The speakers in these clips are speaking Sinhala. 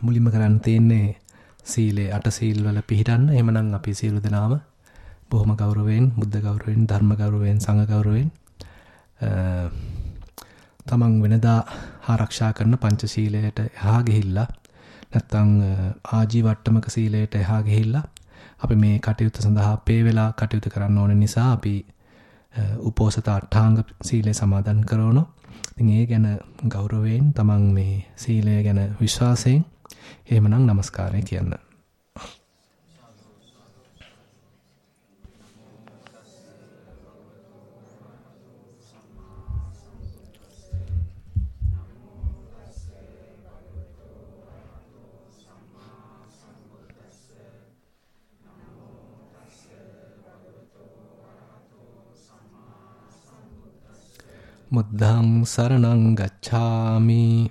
මුලින්ම කරන්න තියෙන්නේ සීලේ අට සීල් වල පිළිටන්න. එහෙමනම් අපි සියලු දෙනාම බොහොම ගෞරවයෙන්, බුද්ධ ගෞරවයෙන්, ධර්ම ගෞරවයෙන්, සංඝ ගෞරවයෙන් තමන් වෙනදා ආරක්ෂා කරන පංචශීලයට එහා ගිහිල්ලා නැත්තම් ආජීවට්ටමක සීලයට එහා ගිහිල්ලා අපි මේ කටයුත්ත සඳහා පේ වෙලා කටයුතු කරන්න ඕන නිසා අපි උපෝසත අට්ඨාංග සීලය සමාදන් කරනවා. ඉතින් ඒ ගැන ගෞරවයෙන් තමන් මේ සීලය ගැන විශ්වාසයෙන් එහෙමනම් নমස්කාරය කියන්න. මුද්ධං සරණං ගච්ඡාමි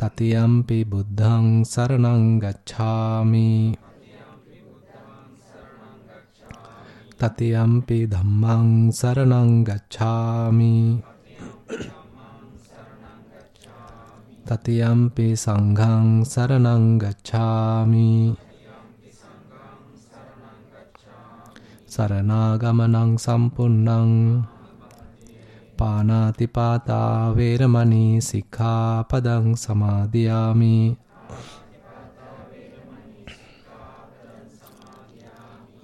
තතියම්පි බුද්ධං සරණං ගච්ඡාමි තතියම්පි ධම්මං සරණං ගච්ඡාමි තතියම්පි සංඝං සරණං ගච්ඡාමි සරණාගමනං සම්පුන්නං පානාතිපාතා වේරමණී සික්ඛාපදං සමාදියාමි.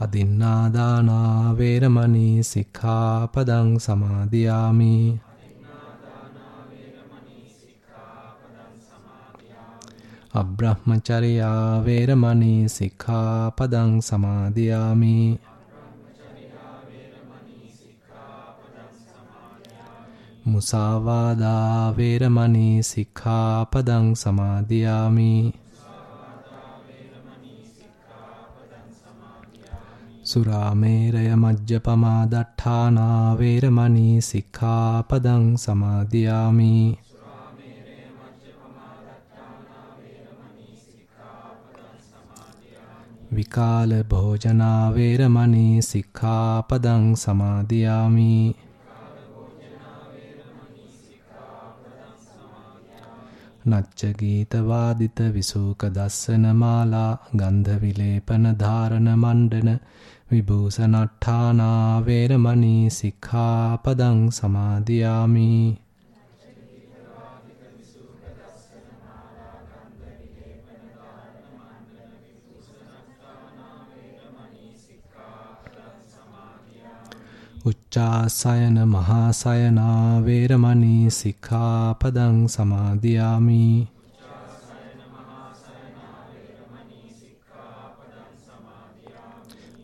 අදින්නාදානා වේරමණී සික්ඛාපදං සමාදියාමි. අබ්‍රහ්මචර්යා වේරමණී සික්ඛාපදං සමාදියාමි. මුසාවාදා වේරමණී සික්ඛාපදං සමාදියාමි. සුරාමේරය මජ්ජපමා දට්ඨානා වේරමණී සික්ඛාපදං සමාදියාමි. විකාල භෝජනා වේරමණී සික්ඛාපදං සමාදියාමි. නච්ච ගීත වාදිත විසූක දස්සන මාලා ගන්ධ විලේපන ධාරණ මණ්ඩන විභූෂණට්ඨානා වේරමණී සික්ඛාපදං සමාදියාමි. උච්චාසයන මහාසයනා වේරමණී සික්ඛාපදං සමාදියාමි.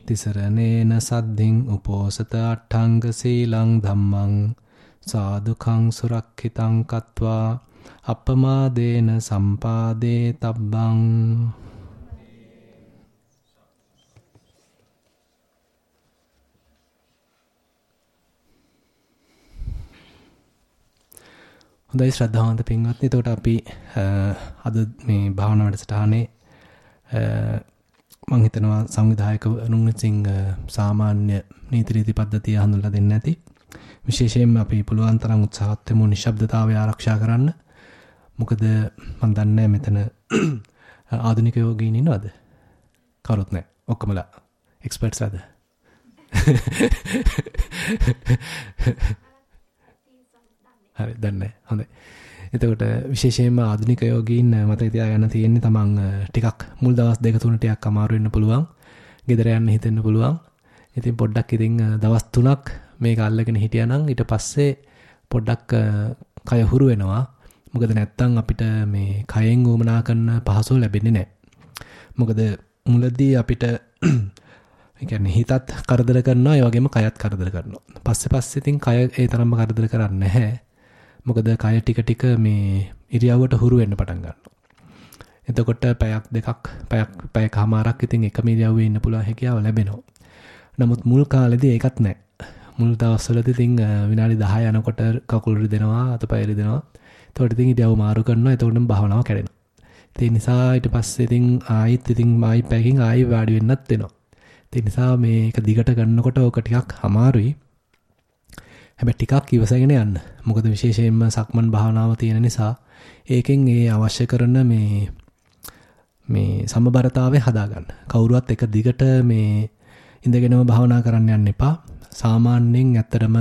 තිසරණේන සද්ධින් උපෝසත අට්ඨංග සීලං ධම්මං සාදුකං සුරක්ඛිතං කତ୍වා අපමාදේන සම්පාදේ තබ්බං. හොඳයි ශ්‍රද්ධාවන්ත පින්වත්නි. එතකොට අපි අද මේ භාවනා වැඩසටහනේ මම හිතනවා සංවිධායකවරුන් විසින් සාමාන්‍ය නීති රීති පද්ධතිය හඳුන්ලා දෙන්නේ නැති. විශේෂයෙන්ම අපි පුළුවන් තරම් උත්සාහත් වෙමු නිශ්ශබ්දතාවය ආරක්ෂා කරන්න. මොකද මම දන්නේ මෙතන ආධුනික යෝගීන් ඉන්නවද? කවුරුත් නැහැ. ඔක්කොමලා එක්ස්පර්ට්ස්ලාද? හරි දන්නේ හොඳයි. එතකොට විශේෂයෙන්ම ආධුනික යෝගීන් මතක තියාගන්න තියෙන්නේ තමන් ටිකක් මුල් දවස් දෙක තුන ටිකක් අමාරු වෙන්න පුළුවන්. ගෙදර යන්න හිතෙන්න පුළුවන්. ඉතින් පොඩ්ඩක් ඉතින් දවස් තුනක් මේක අල්ලගෙන හිටියානම් ඊට පස්සේ පොඩ්ඩක් කය හුරු වෙනවා. මොකද නැත්තම් අපිට මේ කයෙන් උමනා කරන පහසුව ලැබෙන්නේ නැහැ. මොකද මුලදී අපිට ඒ කියන්නේ හිතත් කරදර කරනවා ඒ වගේම කයත් කරදර කරනවා. පස්සේ පස්සේ ඉතින් කය ඒ තරම්ම කරදර කරන්නේ නැහැ. මොකද කය ටික ටික මේ ඉරියව්වට හුරු වෙන්න පටන් ගන්නවා. එතකොට පැයක් දෙකක් පැයක් පැයකමාරක් ඉතින් එකම ඉරියව්වේ ඉන්න පුළුවන් හැකියාව ලැබෙනවා. නමුත් මුල් කාලෙදී ඒකත් නැහැ. මුල් දවස්වලදී ඉතින් විනාඩි 10 යනකොට කකුල් රිදෙනවා අතපය රිදෙනවා. එතකොට ඉතින් ඉරියව් මාරු කරනවා. එතකොටම භාවනාව කැඩෙනවා. ඒ නිසා ඊට පස්සේ ඉතින් ආයිත් ඉතින් ආයි පැයකින් ආයි වාඩි වෙන්නත් වෙනවා. ඒ නිසා මේක දිගට ගන්නකොට ඕක ටිකක් අමාරුයි. හැබැයි ටිකක් ඉවසගෙන යන්න. මොකද විශේෂයෙන්ම සක්මන් භාවනාව තියෙන නිසා ඒකෙන් ඒ අවශ්‍ය කරන මේ මේ සමබරතාවය හදාගන්න. කවුරුවත් එක දිගට මේ ඉඳගෙනම භාවනා කරන්න යන්න එපා. සාමාන්‍යයෙන් ඇත්තටම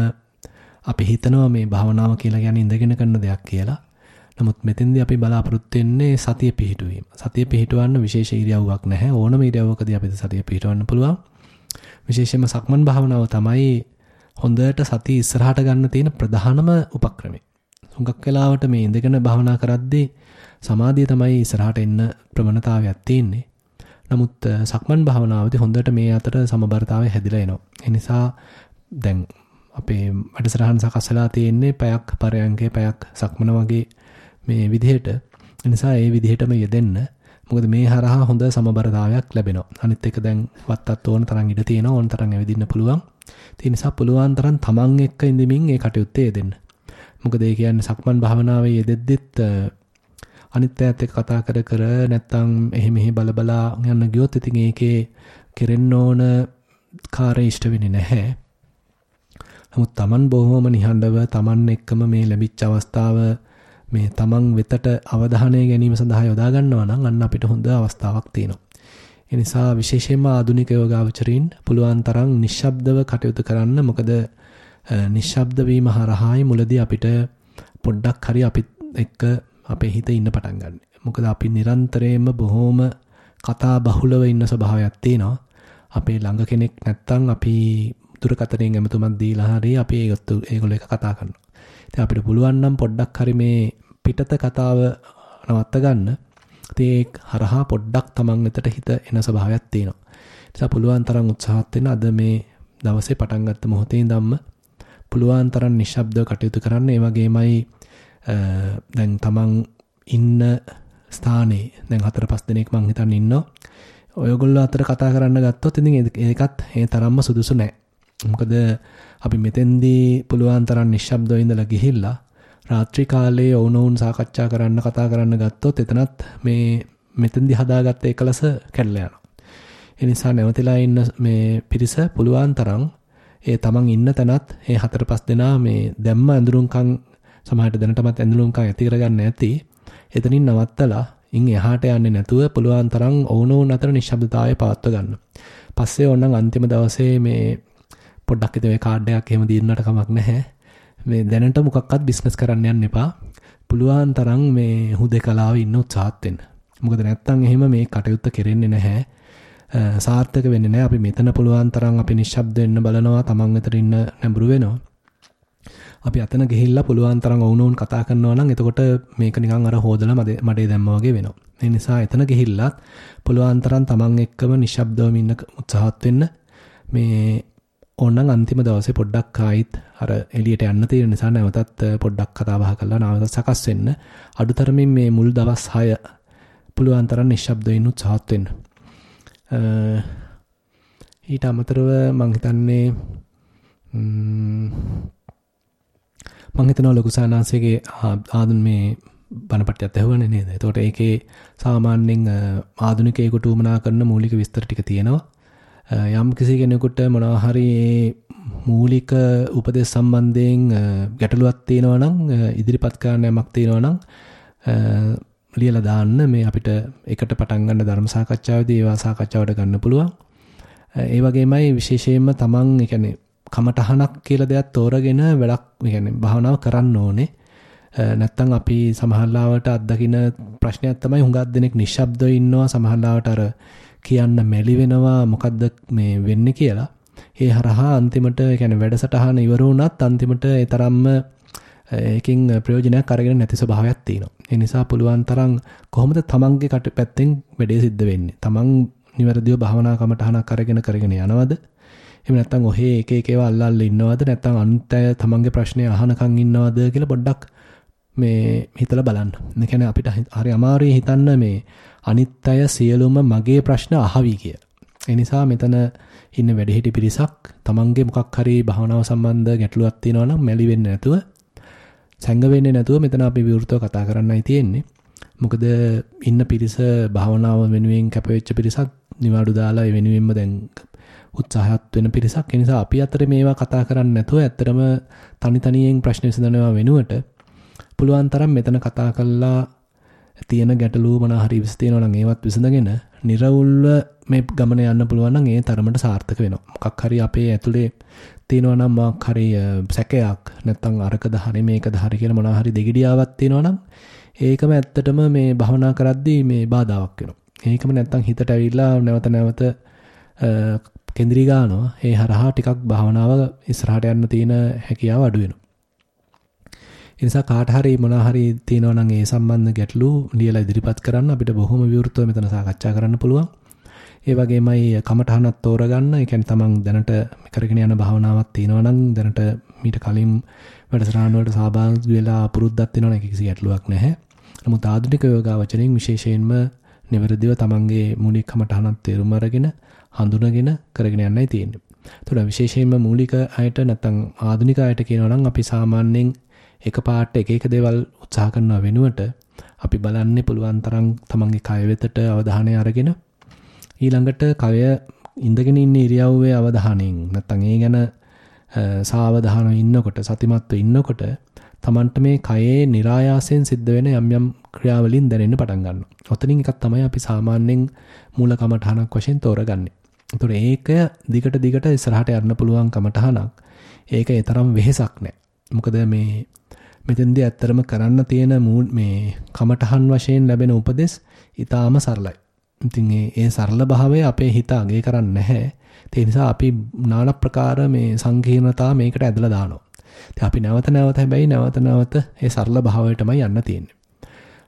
අපි හිතනවා මේ භාවනාව කියලා කියන්නේ ඉඳගෙන කරන දෙයක් කියලා. නමුත් මෙතෙන්දී අපි බලාපොරොත්තු වෙන්නේ සතිය පිහිටුවීම. සතිය පිහිටවන්න විශේෂ ඉරියව්වක් නැහැ. ඕනම ඉරියව්වකදී අපිට සතිය පිහිටවන්න පුළුවන්. විශේෂයෙන්ම සක්මන් භාවනාව තමයි හොඳට සතිය ඉස්සරහට ගන්න තියෙන ප්‍රධානම උපක්‍රමය. හුඟක් වෙලාවට මේ ඉඳගෙන භාවනා කරද්දී සමාධිය තමයි ඉස්සරහට එන්න ප්‍රවණතාවයක් තියෙන්නේ. නමුත් සක්මන් භාවනාවේදී හොඳට මේ අතර සමබරතාවය හැදිලා එනවා. ඒ නිසා දැන් අපේ වැඩසටහන් සකස් වෙලා තියෙන්නේ පැයක් පරයන්කේ පැයක් සක්මන වගේ මේ විදිහට නිසා ඒ විදිහටම යෙදෙන්න මොකද මේ හරහා හොඳ සමබරතාවයක් ලැබෙනවා. අනිත් එක දැන් වත්තත් ඕන තරම් ඉඩ තියෙනවා ඕන තරම් ඇවිදින්න පුළුවන්. ඒ නිසා පුළුවන් තරම් තමන් එක්ක ඉඳමින් ඒ කටයුත්තේ යෙදෙන්න. මොකද ඒ කියන්නේ සක්මන් භාවනාවේ යෙදෙද්දිත් අනිත් අයත් එක්ක කතා කර කර නැත්තම් එහෙ මෙහෙ බල බලා යන්න ගියොත් ඉතින් ඒකේ කෙරෙන්න ඕන කාර්ය ඉෂ්ට වෙන්නේ නැහැ. නමුත් Taman බොහොම නිහඬව Taman එක්කම මේ ලැබිච්ච අවස්ථාව මේ තමන් වෙතට අවධානය ගැනීම සඳහා යොදා ගන්නවා නම් අන්න අපිට හොඳ අවස්ථාවක් තියෙනවා. ඒ නිසා විශේෂයෙන්ම ආධුනික යෝගාවචරීන් පුළුවන් තරම් නිශ්ශබ්දව කටයුතු කරන්න මොකද නිශ්ශබ්ද වීම හරහායි මුලදී අපිට පොඩ්ඩක් හරි අපිත් එක්ක අපේ හිත ඉන්න පටන් ගන්න. මොකද අපි නිරන්තරයෙන්ම බොහොම කතා බහුලව ඉන්න ස්වභාවයක් තියෙනවා. අපේ ළඟ කෙනෙක් නැත්තම් අපි දුරකථනයෙන් ඇමතුමක් දීලා හරි අපි ඒගොල්ලෝ එක කතා කරනවා. ඉතින් අපිට පුළුවන් නම් පොඩ්ඩක් හරි මේ පිටත කතාව නවත්ත ගන්න. ඒ හරහා පොඩ්ඩක් Taman වෙතට හිත එන ස්වභාවයක් තියෙනවා. නිසා පුළුවන් තරම් උත්සාහත් වෙන්න අද මේ දවසේ පටන් ගත්ත මොහොතේ ඉඳන්ම පුළුවන් තරම් නිශ්ශබ්දව කටයුතු කරන්න. ඒ වගේමයි දැන් Taman ඉන්න ස්ථානේ දැන් හතර පහ දිනක් මං හිතන්නේ ඉන්නවා. ඔයගොල්ලෝ අතර කතා කරන්න ගත්තොත් ඉතින් ඒකත් ඒ තරම්ම සුදුසු නෑ. මොකද අපි මෙතෙන්දී පුළුවන් තරම් නිශ්ශබ්දව ඉඳලා ගිහිල්ලා රාත්‍රී කාලයේ වුණවුන් සාකච්ඡා කරන්න කතා කරන්න ගත්තොත් එතනත් මේ මෙතෙන්දි හදාගත්ත එකලස කැඩලා යනවා. ඒ නිසා නැවතිලා ඉන්න මේ පිරිස පුළුවන් තරම් ඒ තමන් ඉන්න තැනත් ඒ හතර පහ දෙනා මේ දැම්ම ඇඳුරුම්කම් සමහරට දැනටමත් ඇඳුරුම්කම් ඇති කරගන්න ඇති. එතනින් නවත්තලා ඉන් එහාට යන්නේ නැතුව පුළුවන් තරම් ඕනෝන් අතර නිශ්ශබ්දතාවය පවත්ව ගන්න. පස්සේ ඕනනම් අන්තිම දවසේ මේ පොඩ්ඩක් ඉතින් ඔය කාඩ් එකක් එහෙම දින්නට කමක් නැහැ. මේ දැනට මොකක්වත් බිස්නස් කරන්න යන්න එපා. පුළුවන් තරම් මේ හුදේකලාව ඉන්න උත්සාහත් වෙන්න. මොකද නැත්තම් එහෙම මේ කටයුත්ත කෙරෙන්නේ නැහැ. සාර්ථක වෙන්නේ නැහැ. අපි මෙතන පුළුවන් තරම් අපි නිශ්ශබ්ද වෙන්න බලනවා. Taman වෙතට ඉන්න නැඹුරු වෙනවා. අපි අතන ගිහිල්ලා පුළුවන් තරම් වුණුන් කතා කරනවා නම් එතකොට මේක නිකන් අර හොදලා මඩේ දැම්මා වගේ වෙනවා. ඒ නිසා එතන ගිහිල්ලත් පුළුවන් තරම් Taman එක්කම නිශ්ශබ්දවම ඉන්න උත්සාහත් වෙන්න. මේ ඕනනම් අන්තිම දවසේ පොඩ්ඩක් ආයිත් අර එළියට යන්න තියෙන නිසා නැවතත් පොඩ්ඩක් කතා බහ කරලා නැවතත් සකස් වෙන්න අඩුතරමින් මේ මුල් දවස් 6 පුළුවන් තරම් නිශ්ශබ්දව ඉන්න උත්සාහත් වෙන්න. ඊට අමතරව මම හිතන්නේ මම හිතනවා ලොකු සානාංශයේ ආදුන් මේ බණපට්ටියත් ඇහුවනේ නේද? එතකොට ඒකේ සාමාන්‍යයෙන් ආදුනිකයෙකුට උමනා කරන මූලික විස්තර ටික තියෙනවා. යම් කිසි කෙනෙකුට මොනවා හරි මූලික උපදෙස් සම්බන්ධයෙන් ගැටලුවක් තියෙනවා නම් ඉදිරිපත් කරන්න යමක් තියෙනවා නම් ලියලා දාන්න මේ අපිට එකට පටන් ගන්න ධර්ම සාකච්ඡාවේදී ඒවා සාකච්ඡාවට ගන්න පුළුවන්. ඒ වගේමයි විශේෂයෙන්ම තමන් ඒ කියන්නේ කමටහනක් කියලා දෙයක් තෝරගෙන වැඩක් ඒ කියන්නේ භාවනාව කරන්න ඕනේ. නැත්තම් අපි සමහරලාවට අත්දකින ප්‍රශ්නයක් තමයි හුඟක් දෙනෙක් නිශ්ශබ්දව ඉන්නවා සමහරලාවට අර කියන්න මැලි වෙනවා මොකද්ද මේ වෙන්නේ කියලා. ඒ හරහා අන්තිමට يعني වැඩසටහන ඉවර වුණත් අන්තිමට ඒ තරම්ම ඒකෙන් ප්‍රයෝජනයක් අරගෙන නැති ස්වභාවයක් තියෙනවා. ඒ නිසා පුළුවන් තරම් කොහොමද තමන්ගේ කට පැත්තෙන් වැඩේ සිද්ධ වෙන්නේ? තමන් නිවැරදිව භාවනා කමටහනක් අරගෙන කරගෙන යනවද? එහෙම නැත්නම් ඔහේ එක එක ඒවා අල්ලල්ල ඉන්නවද නැත්නම් අනිත් අය තමන්ගේ ප්‍රශ්නේ අහනකන් ඉන්නවද කියලා පොඩ්ඩක් මේ හිතලා බලන්න. ඒ කියන්නේ අපිට හරි අමාරුයි හිතන්න මේ අනිත් අය සියලුම මගේ ප්‍රශ්න අහවි කිය. ඒ නිසා මෙතන ඉන්න වැඩිහිටි පිරිසක් තමන්ගේ මොකක් හරි භාවනාව සම්බන්ධ ගැටලුවක් තියෙනවා නම් මැලි වෙන්නේ නැතුව සැඟ වෙන්නේ නැතුව මෙතන අපි විවෘතව කතා කරන්නයි තියෙන්නේ. මොකද ඉන්න පිරිස භාවනාව වෙනුවෙන් කැපවෙච්ච පිරිසක් නිවාඩු දාලා ඒ වෙනුවෙන්ම දැන් උත්සාහත් වෙන පිරිසක්. ඒ නිසා අපි අතර මේවා කතා කරන්නේ නැතුව ඇත්තටම තනි තනියෙන් ප්‍රශ්න විසඳනවා වෙනුවට පුළුවන් තරම් මෙතන කතා කරලා තියෙන ගැටලු මොන හරි විස තියෙනවා නම් ඒවත් විසඳගෙන නිර්වුල්ව මේ ගමන යන්න පුළුවන් නම් ඒ තරමට සාර්ථක වෙනවා. මොකක් හරි අපේ ඇතුලේ තියෙනවා නම් මොකක් හරි සැකයක් නැත්නම් අරකද හරි මේකද හරි කියලා මොනවා හරි දෙගිඩියාවක් තියෙනවා නම් ඒකම ඇත්තටම මේ භවනා කරද්දී මේ බාධාවක් වෙනවා. ඒකම නැත්තම් හිතට ඇවිල්ලා නැවත නැවත කේන්ද්‍රී ගන්නවා. ඒ හරහා ටිකක් භාවනාව ඉස්සරහට යන්න තියෙන හැකියාව අඩු වෙනවා. ඒ නිසා කාට හරි මොනවා හරි තියෙනවා නම් ඒ සම්බන්ධ ගැටලු ලියලා ඉදිරිපත් කරන්න අපිට බොහොම විවෘතව මෙතන සාකච්ඡා කරන්න පුළුවන්. ඒ වගේමයි කමටහනක් තෝරගන්න. ඒ කියන්නේ තමන් දැනට කරගෙන යන භාවනාවක් තියෙනවා නම් දැනට මීට කලින් වැඩසටහන් වලට සහභාගී වෙලා පුරුද්දක් තියෙනවා නම් කිසි ගැටලුවක් නැහැ. නමුත් ආධුනික යෝගාවචරයෙන් විශේෂයෙන්ම නිවැරදිව තමන්ගේ මූලික කමටහනක් තේරුම් අරගෙන හඳුනගෙන කරගෙන යන්නයි තියෙන්නේ. එතකොට විශේෂයෙන්ම මූලික අයට නැත්නම් ආධුනික අයට කියනවා නම් අපි සාමාන්‍යයෙන් එකපාරට එක එක දේවල් උත්සාහ කරනව වෙනුවට අපි බලන්නේ පුළුවන් තරම් තමන්ගේ කය වෙතට අවධානය අරගෙන ඊළඟට කය ඉඳගෙන ඉන්න ඉරියව්වේ අවධානයෙන් නැත්නම් ඒ ගැන සාවධානව ඉන්නකොට සතිමත්ව ඉන්නකොට තමන්ට මේ කයේ નિરાයාසයෙන් සිද්ධ වෙන යම් යම් ක්‍රියාවලින් දැනෙන්න පටන් ගන්නවා. ඔතනින් එකක් තමයි අපි සාමාන්‍යයෙන් මූල කමඨහනක් වශයෙන් තෝරගන්නේ. ඒතොර ඒක දිගට දිගට ඉස්සරහට යන්න පුළුවන් කමඨහනක්. ඒක ඒ තරම් වෙහෙසක් නෑ. මොකද මේ මෙතෙන්දී ඇත්තරම කරන්න තියෙන මේ කමඨහන් වශයෙන් ලැබෙන උපදෙස් ඊටාම සරලයි. ඉතින් ඒ සරල භාවය අපේ හිත අගේ කරන්නේ නැහැ. ඒ නිසා අපි নানা ප්‍රකාර මේ සංකීර්ණතා මේකට ඇදලා දානවා. ඉතින් අපි නැවත නැවත හැබැයි නැවත නැවත ඒ සරල භාවයටමයි යන්න තියෙන්නේ.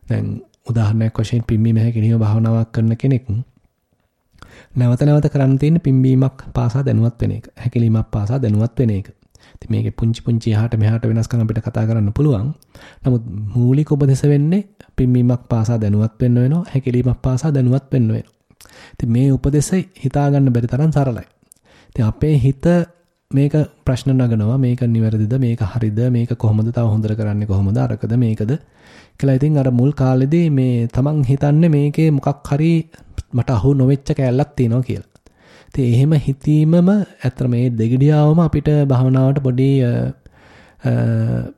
දැන් උදාහරණයක් වශයෙන් පිම්බීම හැකිලිම භාවනාවක් කරන කෙනෙක් නැවත නැවත කරන්න තියෙන පිම්බීමක් පාසා දැනුවත් වෙන එක. හැකිලීමක් පාසා දැනුවත් වෙන එක. ඉතින් මේකේ පුංචි පුංචි එහාට මෙහාට වෙනස්කම් අපිට කතා කරන්න පුළුවන්. නමුත් මූලික උපදෙස වෙන්නේ පිම්බීමක් පාසා දැනුවත් වෙන්න වෙනවා. හැකිලීමක් පාසා දැනුවත් වෙන්න වෙනවා. ඉතින් මේ උපදෙස හිතා ගන්න බැරි තරම් සරලයි. ඉතින් අපේ හිත මේක ප්‍රශ්න නගනවා මේක නිවැරදිද මේක හරිද මේක කොහොමද තව හොඳට කරන්නේ කොහොමද අරකද මේකද කියලා ඉතින් අර මුල් කාලෙදී මේ තමන් හිතන්නේ මේකේ මොකක් හරි මට අහු නොවෙච්ච කැලලක් තියෙනවා කියලා. ඉතින් එහෙම හිතීමම ඇත්තට මේ දෙගිඩියාවම අපිට භවනාවට පොඩි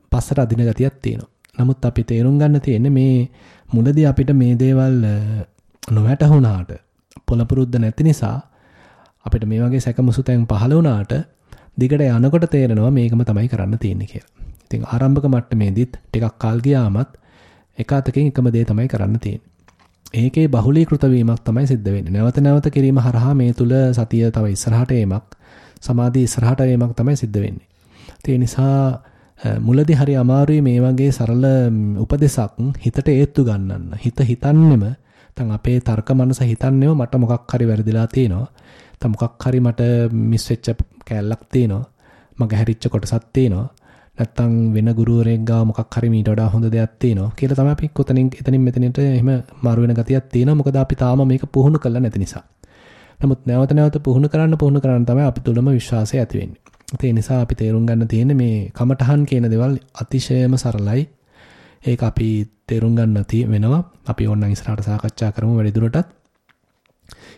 පස්සට අදින ගතියක් තියෙනවා. නමුත් අපි තේරුම් ගන්න තියෙන්නේ මේ මුලදී අපිට මේ දේවල් නොවැටහුණාට පොළපුරුද්ද නැති නිසා අපිට මේ වගේ සැකමසුතෙන් පහළ වුණාට දිගට යනකොට තේරෙනවා මේකම තමයි කරන්න තියෙන්නේ කියලා. ඉතින් ආරම්භක මට්ටමේදීත් ටිකක් කල් ගියාමත් එක අතකින් එකම දේ තමයි කරන්න තියෙන්නේ. ඒකේ බහුලීකృత වීමක් තමයි සිද්ධ වෙන්නේ. නැවත නැවත කිරීම හරහා මේ තුල සතිය තව ඉස්සරහට ඒමක්, සමාධිය ඉස්සරහට ඒමක් තමයි සිද්ධ වෙන්නේ. ඒ නිසා මුලදී හරි අමාරුයි මේ වගේ සරල උපදේශක් හිතට ඒත්තු ගන්නන්න. හිත හිතන්නෙම නැත්නම් අපේ තර්ක මනස හිතන්නෙම මට මොකක් හරි වැරදිලා තියෙනවා. නැත්නම් මොකක් හරි මට මිස් වෙච්ච කෑල්ලක් තියෙනවා. මගේ හැරිච්ච කොටසක් තියෙනවා. නැත්තම් වෙන ගුරුවරයෙක් ගාව මොකක් හරි මීට වඩා හොඳ දෙයක් තියෙනවා කියලා තමයි අපි කොතනින් එතනින් මෙතනට එහෙම මාරු වෙන ගතියක් තියෙනවා මොකද අපි තාම මේක පුහුණු කරලා නැති නිසා. නමුත් නැවත නැවත පුහුණු කරන්න පුහුණු කරන්න තමයි අපි තුළම විශ්වාසය ඇති වෙන්නේ. ඒ නිසා අපි තේරුම් ගන්න තියෙන්නේ මේ කමඨහන් කියන දේවල් අතිශයම සරලයි. ඒක අපි තේරුම් ගන්න වෙනවා. අපි ඕනනම් ඉස්සරහට සාකච්ඡා කරමු වැඩිදුරටත්.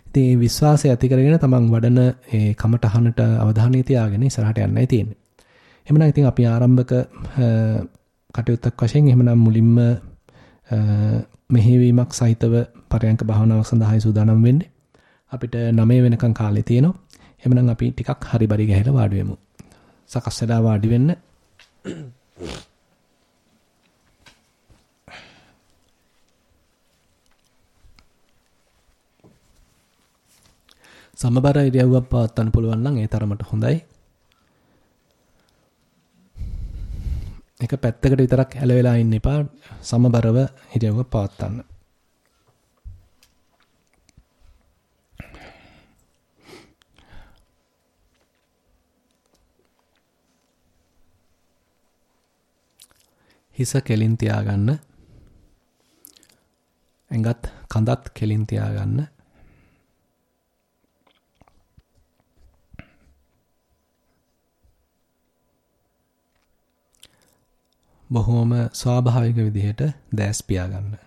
ඉතින් මේ විශ්වාසය ඇති කරගෙන තමන් වඩන ඒ කමඨහනට අවධානය තියාගෙන ඉස්සරහට යන්නයි තියෙන්නේ. එහෙමනම් ඉතින් අපි ආරම්භක කටයුත්තක් වශයෙන් එහෙමනම් මුලින්ම මෙහෙවීමක් සහිතව පරයන්ක භාවනාවක් සඳහායි සූදානම් වෙන්නේ. අපිට 9 වෙනකන් කාලේ තියෙනවා. එහෙමනම් අපි ටිකක් හරි බරි ගහලා වාඩි වෙමු. සකස් වෙලා වාඩි වෙන්න. සමබර ඉරියව්වක් පවත්වන්න පුළුවන් නම් ඒ තරමට හොඳයි. එක පැත්තකට විතරක් හැල වෙලා ඉන්න එපා සමබරව හිරියව පවත්වන්න. හිස කෙලින් තියාගන්න. ඇඟත් කඳත් කෙලින් තියාගන්න. බොහොම ස්වාභාවික විදිහට දැස් පියාගන්න.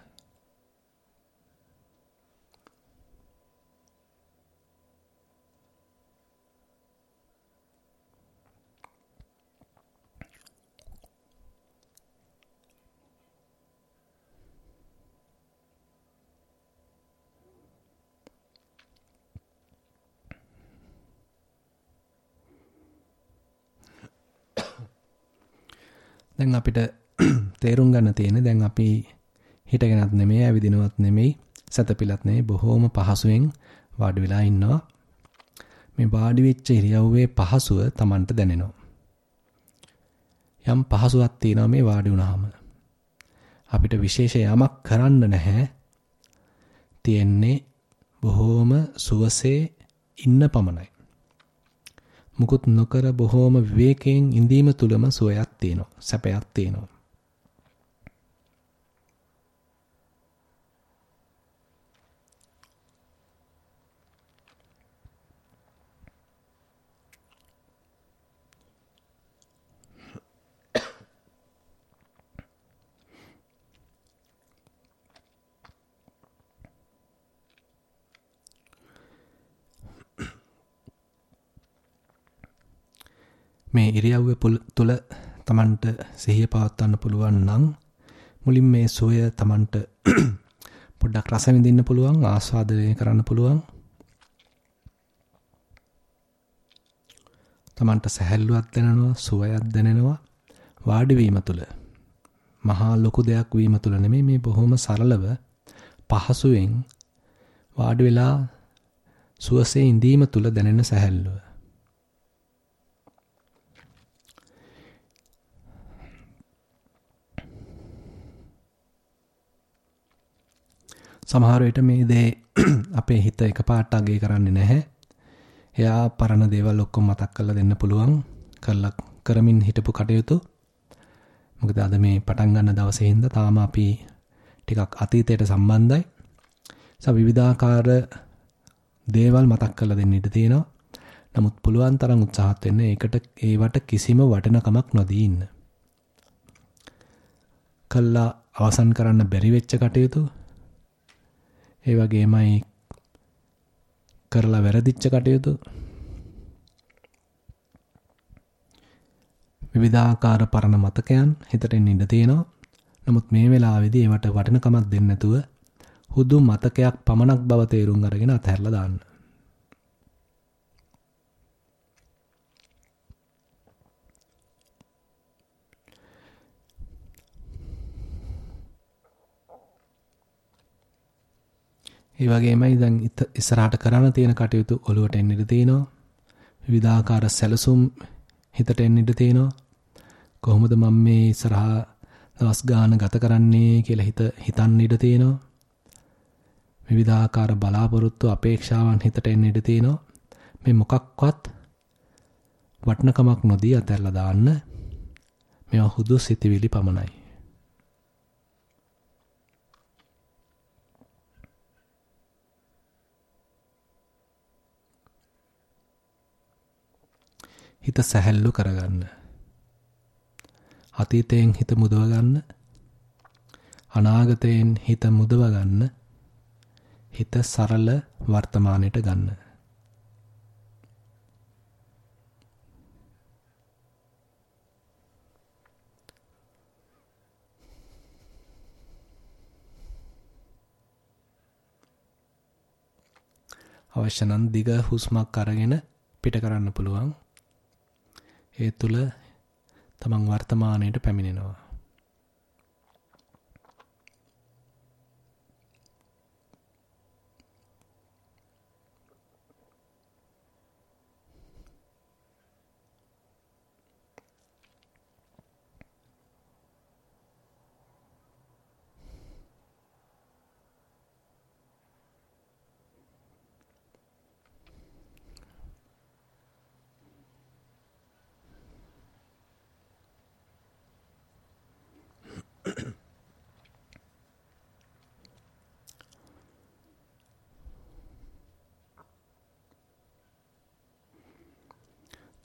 දැන් අපිට තේරුම් ගන්න තියෙන්නේ දැන් අපි හිටගෙනත් නෙමෙයි ඇවිදිනවත් නෙමෙයි සතපිලත් නෙමෙයි බොහොම පහසුවෙන් වාඩි වෙලා ඉන්නවා. මේ වාඩි වෙච්ච ඉරියව්වේ පහසුව Tamanට දැනෙනවා. යම් පහසුවක් තියෙනවා මේ වාඩි වුණාම. අපිට විශේෂ යමක් කරන්න නැහැ. තියෙන්නේ බොහොම සුවසේ ඉන්න පමණයි. මුකුත් නොකර බොහෝම විවේකයෙන් ඉඳීම තුලම සුවයක් තියෙනවා සැපයක් තියෙනවා. මේ ඉරියව්ව තුළ Tamanට සිහිය පවත්වන්න පුළුවන් නම් මුලින් මේ සෝය Tamanට පොඩ්ඩක් රස විඳින්න පුළුවන් ආස්වාදනය කරන්න පුළුවන්. Tamanට සැහැල්ලුවක් දැනෙනවා සුවයක් දැනෙනවා වාඩි වීම තුළ. මහා ලොකු දෙයක් වීම තුළ නෙමෙයි මේ බොහොම සරලව පහසුවෙන් වාඩි වෙලා සුවසේ ඉඳීම තුළ දැනෙන සැහැල්ලුව. සමහර විට මේ දේ අපේ හිත එකපාරට අගේ කරන්නේ නැහැ. එයා පරණ දේවල් ඔක්කොම මතක් කරලා දෙන්න පුළුවන්. කරලා කරමින් හිටපු කටයුතු. මොකද අද මේ පටන් ගන්න දවසේ හින්දා තාම අපි ටිකක් අතීතයට සම්බන්ධයි. සා විවිධාකාර දේවල් මතක් කරලා දෙන්න ඉඩ තියෙනවා. නමුත් පුළුවන් තරම් උත්සාහත් වෙන්න ඒකට ඒවට කිසිම වටිනකමක් නොදී ඉන්න. කළා අවසන් කරන්න බැරි වෙච්ච කටයුතු ඒ වගේමයි කරලා වැරදිච්ච කටයුතු විවිධාකාර පරණ මතකයන් හිතට එන්න ඉඩ තියෙනවා. නමුත් මේ වෙලාවේදී ඒවට වටිනකමක් දෙන්නේ නැතුව හුදු මතකයක් පමණක් බව තේරුම් අරගෙන අතහැරලා දාන්න. ඒ වගේමයි දැන් ඉස්සරහට කරන්න තියෙන කටයුතු ඔලුවට එන්න ඉඩ තියෙනවා. විවිධාකාර සැලසුම් හිතට එන්න ඉඩ තියෙනවා. කොහොමද මම මේ ඉස්සරහා දවස් ගාන ගත කරන්නේ කියලා හිත හිතන්න ඉඩ තියෙනවා. විවිධාකාර බලාපොරොත්තු අපේක්ෂාවන් හිතට එන්න ඉඩ තියෙනවා. මේ මොකක්වත් වටනකමක් නොදී අතහැරලා දාන්න. මේවා හුදු සිතිවිලි පමණයි. හිත සැහැල්ලු කරගන්න. අතීතයෙන් හිත මුදව ගන්න. අනාගතයෙන් හිත මුදව ගන්න. හිත සරල වර්තමානයට ගන්න. අවශ්‍ය නම් දිග හුස්මක් අරගෙන පිට කරන්න පුළුවන්. ඒ තුල තමන් වර්තමානයට පැමිණෙනවා.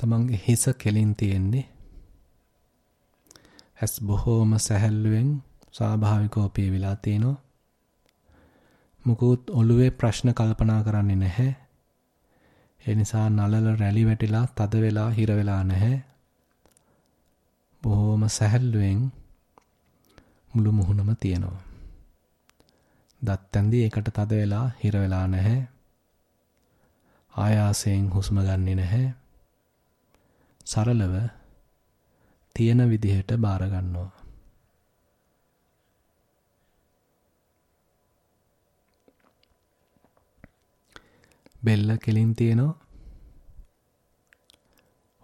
තමන්ගේ හිස කෙලින් තියෙන්නේ. ඇස් බොහෝම සැහැල්ලුවෙන් ස්වාභාවිකව පියවිලා තිනවා. මුකුත් ඔළුවේ ප්‍රශ්න කල්පනා කරන්නේ නැහැ. ඒ නිසා නලල රැලි වැටිලා තද වෙලා හිර වෙලා නැහැ. බොහොම සැහැල්ලුවෙන් මුළු මුහුණම තියෙනවා. දත් ඇඳි ඒකට තද වෙලා හිර වෙලා නැහැ. ආයාසයෙන් හුස්ම ගන්නෙ නැහැ. සරලව තියෙන විදිහට බාර ගන්නවා. බෙල්ල කෙලින් තියෙනවා.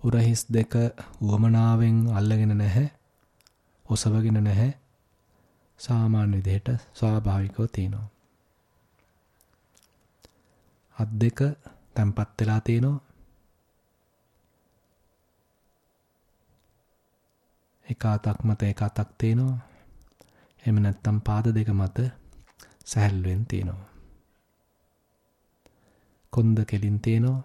උරහිස් දෙක වමනාවෙන් අල්ලගෙන නැහැ. ඔසවගෙන නැහැ. සාමාන්‍ය විදිහට ස්වාභාවිකව තියෙනවා. අත් දෙක තැම්පත් වෙලා තියෙනවා. එක අතක් මත එක අතක් තියෙනවා. එහෙම නැත්නම් පාද දෙක මත සැහැල්ලුවෙන් තියෙනවා. කොන්ද කෙලින් තියෙනවා.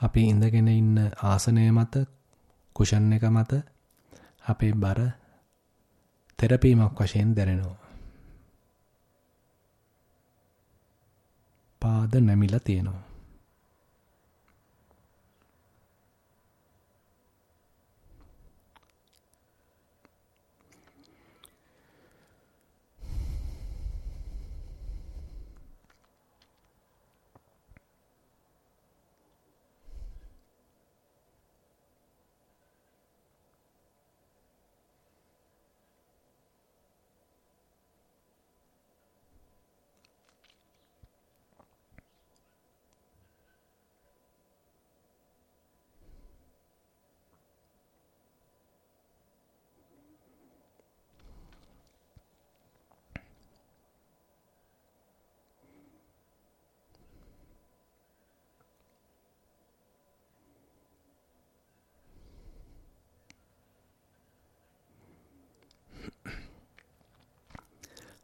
අපි ඉඳගෙන ඉන්න ආසනය මත කුෂන් එක මත අපේ බර තෙරපීමක් වශයෙන් දැනෙනවා. පාද නැමිලා තියෙනවා.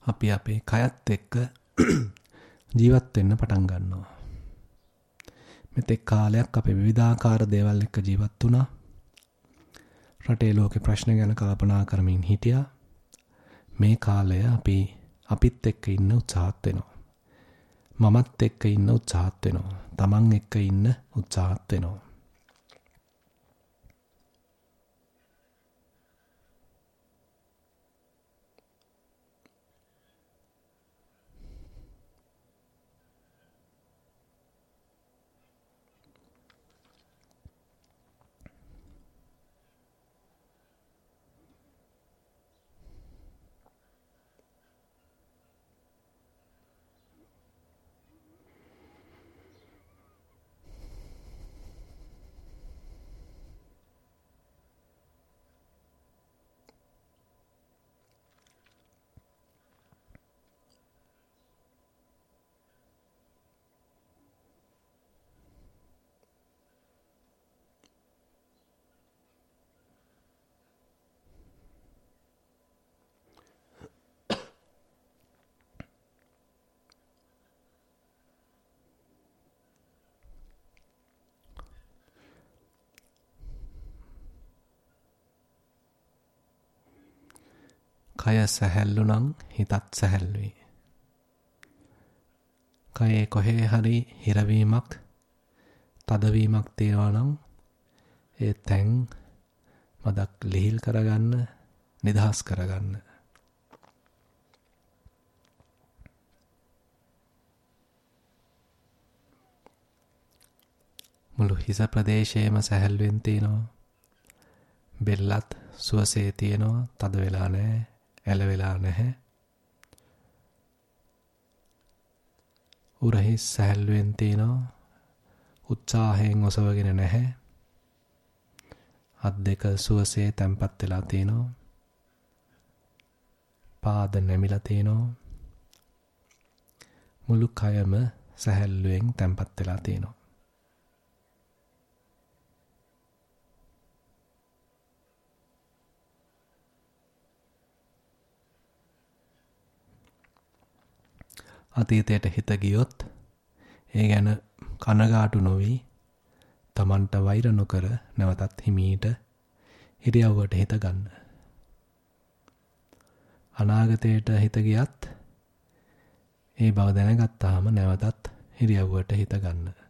අපි අපේ කයත් එක්ක ජීවත් වෙන්න පටන් ගන්නවා. මෙතෙක් කාලයක් අපි විවිධාකාර දේවල් එක්ක ජීවත් වුණා. රටේ ලෝකේ ප්‍රශ්න ගැන කල්පනා කරමින් හිටියා. මේ කාලය අපි අපිත් එක්ක ඉන්න උත්සාහත් වෙනවා. මමත් එක්ක ඉන්න උත්සාහත් වෙනවා. Taman එක්ක ඉන්න උත්සාහත් වෙනවා. කය සැහැල්ලු නම් හිතත් සැහැල්ලුයි. කයේ කොහේ හරි හිරවීමක් තදවීමක් තියෙනවා නම් ඒ තැන් මදක් ලිහිල් කරගන්න නිදහස් කරගන්න. මුළු හිස ප්‍රදේශයේම සැහැල්ලුවෙන් තියෙනවා. බෙල්ලත් සුවසේ තියෙනවා තද වෙලා නැහැ. ඇලවෙලා නැහැ. උරහිස් සැහැල්ලුවෙන් තියෙනවා. උත්සාහයෙන් ඔසවගෙන නැහැ. අත් දෙක සුවසේ තැම්පත් වෙලා තියෙනවා. පාද නැමිලා තියෙනවා. මුළු කයම සැහැල්ලුවෙන් තැම්පත් වෙලා තියෙනවා. අතීතයට හිත ගියොත් ඒ ගැන කනගාටු නොවි Tamanට වෛර නොකර නැවතත් හිමීට ඉරියව්වට හිත ගන්න. අනාගතයට හිත ගියත් ඒ බව දැනගත්තාම නැවතත් ඉරියව්වට හිත ගන්න.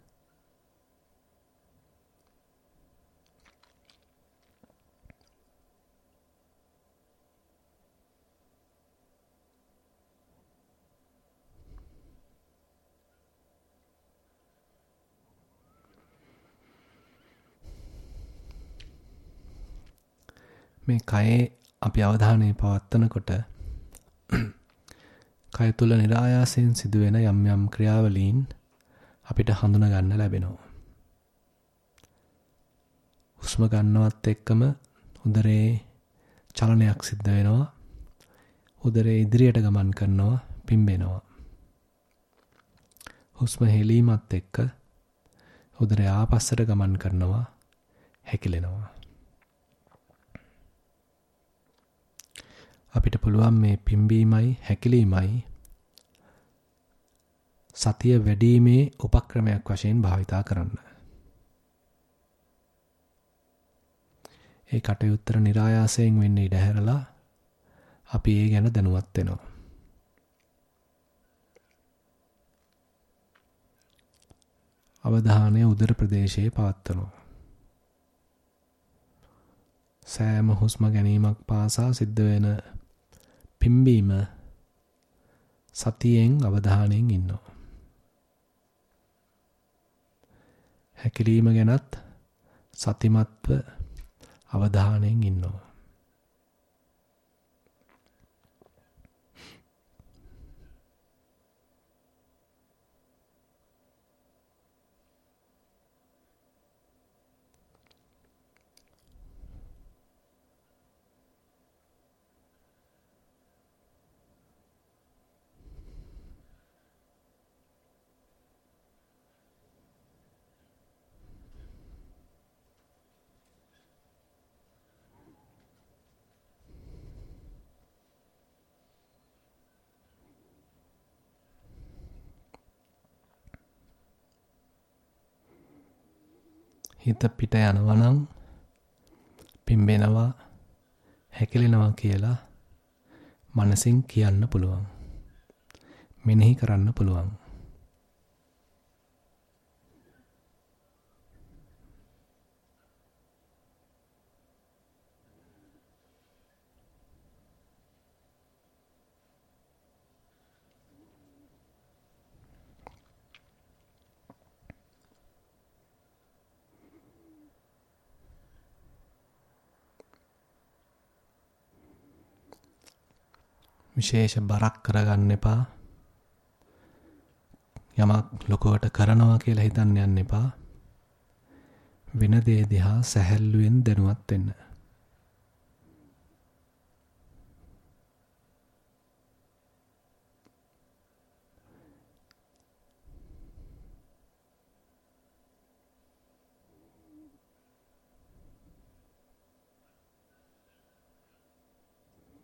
මේ කයේ අපි අවධානය පවත්වනකොට කය තුල નિરાයාසයෙන් සිදුවෙන යම් යම් ක්‍රියාවලීන් අපිට හඳුනා ගන්න ලැබෙනවා. හුස්ම ගන්නවත් එක්කම උදරේ චලනයක් සිද්ධ වෙනවා. උදරේ ඉදිරියට ගමන් කරනවා, පිම්බෙනවා. හුස්ම හෙලීමත් එක්ක උදරය ආපස්සට ගමන් කරනවා, හැකිලෙනවා. අපිට පුළුවන් මේ පිම්බීමයි හැකිලීමයි සතිය වැඩිීමේ උපක්‍රමයක් වශයෙන් භාවිතා කරන්න. ඒ කටයුත්තර નિરાයාසයෙන් වෙන්න ඉඩ හැරලා අපි ඒ ගැන දැනුවත් වෙනවා. අවධානය උදර ප්‍රදේශයේ පවත්වනවා. සෑම හුස්ම ගැනීමක් පාසා සිද්ධ වෙන පිම්බීම සතියෙන් අවධානයෙන් ඉන්නවා. හැකිලිම ගැනත් සතිමත්ව අවධානයෙන් ඉන්නවා. හිත පිට යනවා නම් පිම්බෙනවා හැකිලෙනවා කියලා මනසින් කියන්න පුළුවන්. මෙනෙහි කරන්න පුළුවන්. විශේෂ බරක් කරගන්න එපා. යමක් ලොකුවට කරනවා කියලා හිතන්න යන්න එපා. වෙන දේ දිහා සැහැල්ලුවෙන් දැනුවත් වෙන්න.